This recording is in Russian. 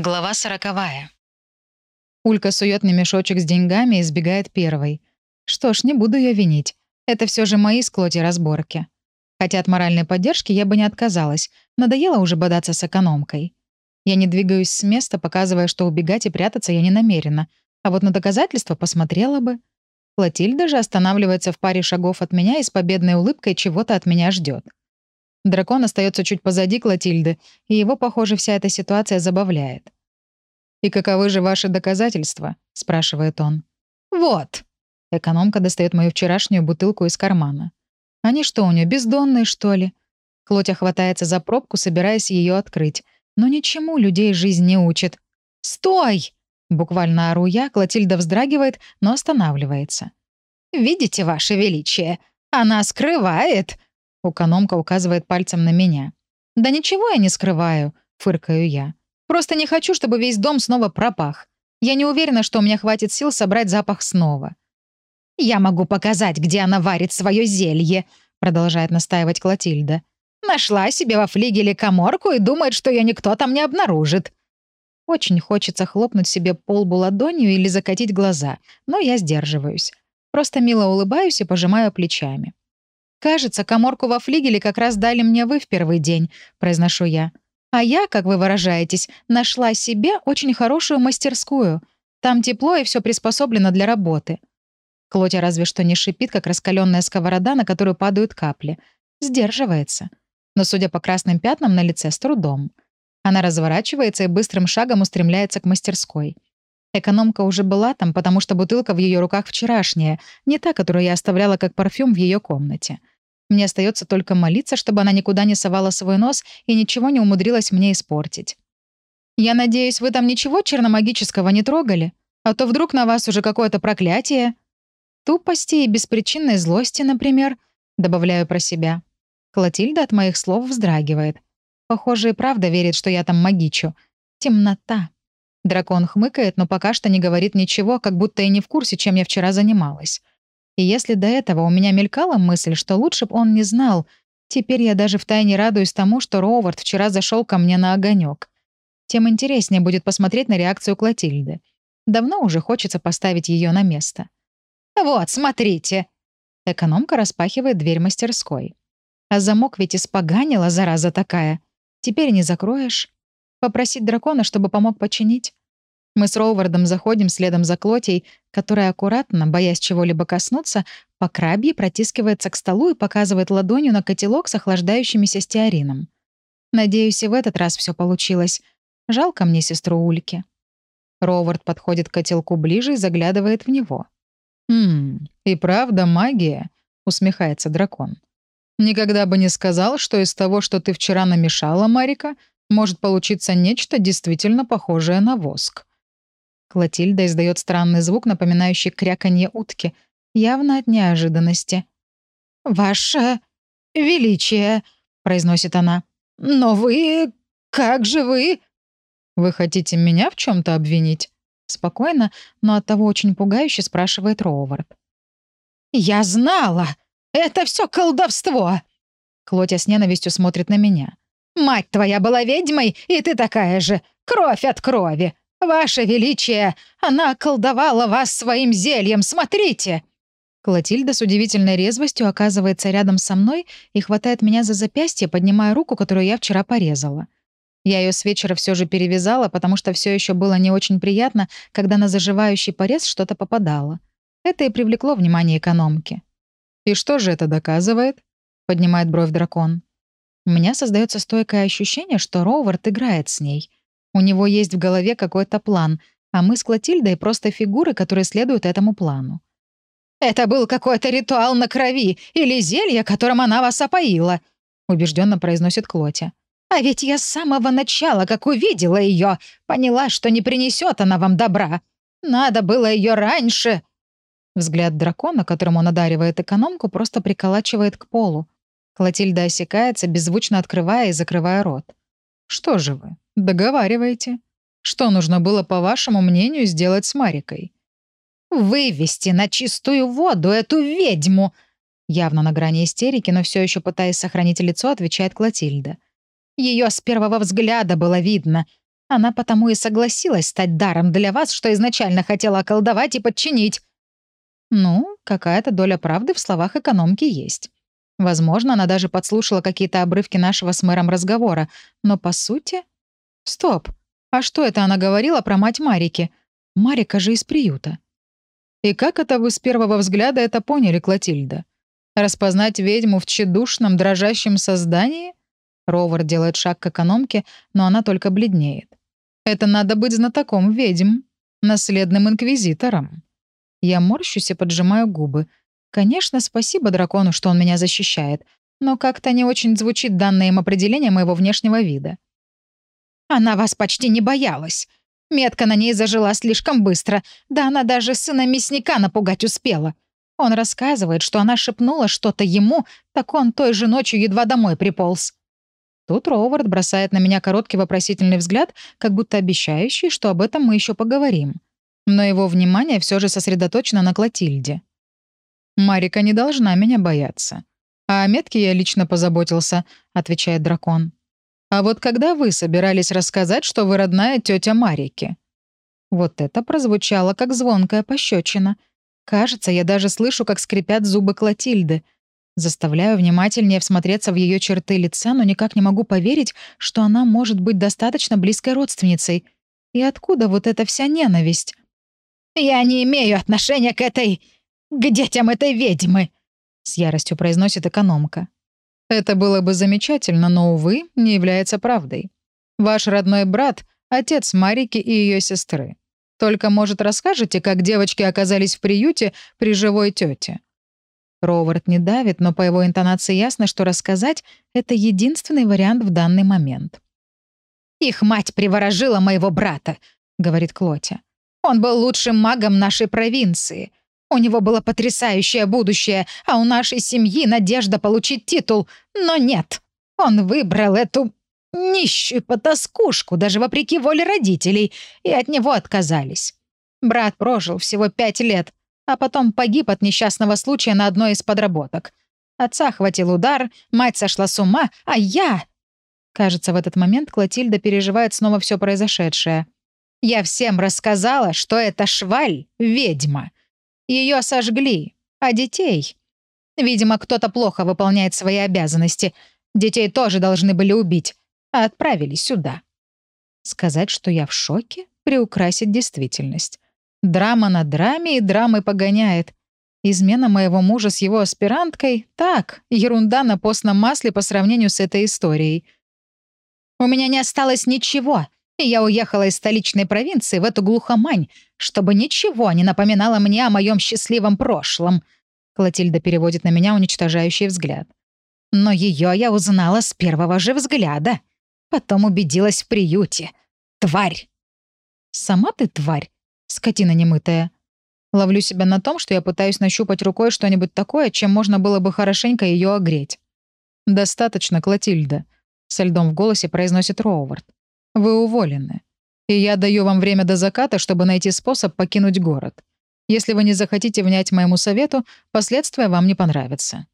Глава сороковая. Улька сует мне мешочек с деньгами и сбегает первой. Что ж, не буду ее винить. Это все же мои склоти разборки. Хотя от моральной поддержки я бы не отказалась. Надоело уже бодаться с экономкой. Я не двигаюсь с места, показывая, что убегать и прятаться я не намерена. А вот на доказательства посмотрела бы. Клотильда же останавливается в паре шагов от меня и с победной улыбкой чего-то от меня ждет. Дракон остается чуть позади Клотильды, и его, похоже, вся эта ситуация забавляет. «И каковы же ваши доказательства?» — спрашивает он. «Вот!» — экономка достает мою вчерашнюю бутылку из кармана. «Они что, у нее бездонные, что ли?» Клотя хватается за пробку, собираясь ее открыть. Но ничему людей жизнь не учит. «Стой!» — буквально ору я, Клотильда вздрагивает, но останавливается. «Видите, Ваше Величие, она скрывает!» Экономка указывает пальцем на меня. «Да ничего я не скрываю», — фыркаю я. «Просто не хочу, чтобы весь дом снова пропах. Я не уверена, что у меня хватит сил собрать запах снова». «Я могу показать, где она варит свое зелье», — продолжает настаивать Клотильда. «Нашла себе во флигеле коморку и думает, что ее никто там не обнаружит». Очень хочется хлопнуть себе по лбу ладонью или закатить глаза, но я сдерживаюсь. Просто мило улыбаюсь и пожимаю плечами. «Кажется, коморку во флигеле как раз дали мне вы в первый день», — произношу я. «А я, как вы выражаетесь, нашла себе очень хорошую мастерскую. Там тепло и все приспособлено для работы». Клотя разве что не шипит, как раскаленная сковорода, на которую падают капли. Сдерживается. Но, судя по красным пятнам на лице, с трудом. Она разворачивается и быстрым шагом устремляется к мастерской. Экономка уже была там, потому что бутылка в ее руках вчерашняя, не та, которую я оставляла как парфюм в ее комнате. Мне остается только молиться, чтобы она никуда не совала свой нос и ничего не умудрилась мне испортить. «Я надеюсь, вы там ничего черномагического не трогали? А то вдруг на вас уже какое-то проклятие?» «Тупости и беспричинной злости, например», — добавляю про себя. Клотильда от моих слов вздрагивает. Похоже, и правда верит, что я там магичу. Темнота. Дракон хмыкает, но пока что не говорит ничего, как будто и не в курсе, чем я вчера занималась. И если до этого у меня мелькала мысль, что лучше бы он не знал, теперь я даже втайне радуюсь тому, что Роувард вчера зашел ко мне на огонек. Тем интереснее будет посмотреть на реакцию Клотильды. Давно уже хочется поставить ее на место. «Вот, смотрите!» Экономка распахивает дверь мастерской. А замок ведь испоганила, зараза такая. Теперь не закроешь. Попросить дракона, чтобы помог починить? Мы с Роувардом заходим следом за Клотей, которая аккуратно, боясь чего-либо коснуться, по крабье протискивается к столу и показывает ладонью на котелок с охлаждающимися стеарином. Надеюсь, и в этот раз все получилось. Жалко мне сестру Ульки. Роувард подходит к котелку ближе и заглядывает в него. «Хм, и правда магия?» — усмехается дракон. «Никогда бы не сказал, что из того, что ты вчера намешала, Марика, может получиться нечто действительно похожее на воск. Клотильда издает странный звук, напоминающий кряканье утки, явно от неожиданности. «Ваше величие», — произносит она, — «но вы... как же вы...» «Вы хотите меня в чем то обвинить?» Спокойно, но оттого очень пугающе спрашивает Роувард. «Я знала! Это все колдовство!» Клотя с ненавистью смотрит на меня. Мать твоя была ведьмой, и ты такая же. Кровь от крови. Ваше Величие, она колдовала вас своим зельем, смотрите!» Клотильда с удивительной резвостью оказывается рядом со мной и хватает меня за запястье, поднимая руку, которую я вчера порезала. Я ее с вечера все же перевязала, потому что все еще было не очень приятно, когда на заживающий порез что-то попадало. Это и привлекло внимание экономки. «И что же это доказывает?» — поднимает бровь дракон. У меня создается стойкое ощущение, что Роувард играет с ней. У него есть в голове какой-то план, а мы с Клотильдой просто фигуры, которые следуют этому плану. «Это был какой-то ритуал на крови или зелье, которым она вас опоила», — убежденно произносит Клотя. «А ведь я с самого начала, как увидела ее, поняла, что не принесет она вам добра. Надо было ее раньше». Взгляд дракона, которым он одаривает экономку, просто приколачивает к полу. Клотильда осекается, беззвучно открывая и закрывая рот. «Что же вы? Договариваете. Что нужно было, по вашему мнению, сделать с Марикой?» «Вывести на чистую воду эту ведьму!» Явно на грани истерики, но все еще пытаясь сохранить лицо, отвечает Клотильда. Ее с первого взгляда было видно. Она потому и согласилась стать даром для вас, что изначально хотела околдовать и подчинить. Ну, какая-то доля правды в словах экономки есть. Возможно, она даже подслушала какие-то обрывки нашего с мэром разговора, но по сути... Стоп, а что это она говорила про мать Марики? Марика же из приюта. И как это вы с первого взгляда это поняли, Клотильда? Распознать ведьму в тщедушном, дрожащем создании? Ровар делает шаг к экономке, но она только бледнеет. Это надо быть знатоком ведьм, наследным инквизитором. Я морщусь и поджимаю губы. Конечно, спасибо дракону, что он меня защищает, но как-то не очень звучит данное им определение моего внешнего вида. Она вас почти не боялась. Метка на ней зажила слишком быстро, да она даже сына мясника напугать успела. Он рассказывает, что она шепнула что-то ему, так он той же ночью едва домой приполз. Тут Роувард бросает на меня короткий вопросительный взгляд, как будто обещающий, что об этом мы еще поговорим. Но его внимание все же сосредоточено на Клотильде. «Марика не должна меня бояться. А о метке я лично позаботился», — отвечает дракон. «А вот когда вы собирались рассказать, что вы родная тетя Марики?» Вот это прозвучало, как звонкая пощечина. Кажется, я даже слышу, как скрипят зубы Клотильды — Заставляю внимательнее всмотреться в ее черты лица, но никак не могу поверить, что она может быть достаточно близкой родственницей. И откуда вот эта вся ненависть? «Я не имею отношения к этой... к детям этой ведьмы», — с яростью произносит экономка. «Это было бы замечательно, но, увы, не является правдой. Ваш родной брат — отец Марики и ее сестры. Только, может, расскажете, как девочки оказались в приюте при живой тете?» Ровард не давит, но по его интонации ясно, что рассказать — это единственный вариант в данный момент. «Их мать приворожила моего брата», — говорит Клотя. «Он был лучшим магом нашей провинции. У него было потрясающее будущее, а у нашей семьи надежда получить титул. Но нет, он выбрал эту нищую потаскушку, даже вопреки воле родителей, и от него отказались. Брат прожил всего пять лет, а потом погиб от несчастного случая на одной из подработок. Отца хватил удар, мать сошла с ума, а я... Кажется, в этот момент Клотильда переживает снова все произошедшее. Я всем рассказала, что это шваль — ведьма. Ее сожгли, а детей... Видимо, кто-то плохо выполняет свои обязанности. Детей тоже должны были убить, а отправили сюда. Сказать, что я в шоке, приукрасить действительность. Драма на драме и драмы погоняет. Измена моего мужа с его аспиранткой — так, ерунда на постном масле по сравнению с этой историей. У меня не осталось ничего, и я уехала из столичной провинции в эту глухомань, чтобы ничего не напоминало мне о моем счастливом прошлом. Клотильда переводит на меня уничтожающий взгляд. Но ее я узнала с первого же взгляда. Потом убедилась в приюте. Тварь. Сама ты тварь. Скотина немытая. Ловлю себя на том, что я пытаюсь нащупать рукой что-нибудь такое, чем можно было бы хорошенько ее огреть. «Достаточно, Клотильда», — со льдом в голосе произносит Роувард. «Вы уволены. И я даю вам время до заката, чтобы найти способ покинуть город. Если вы не захотите внять моему совету, последствия вам не понравятся».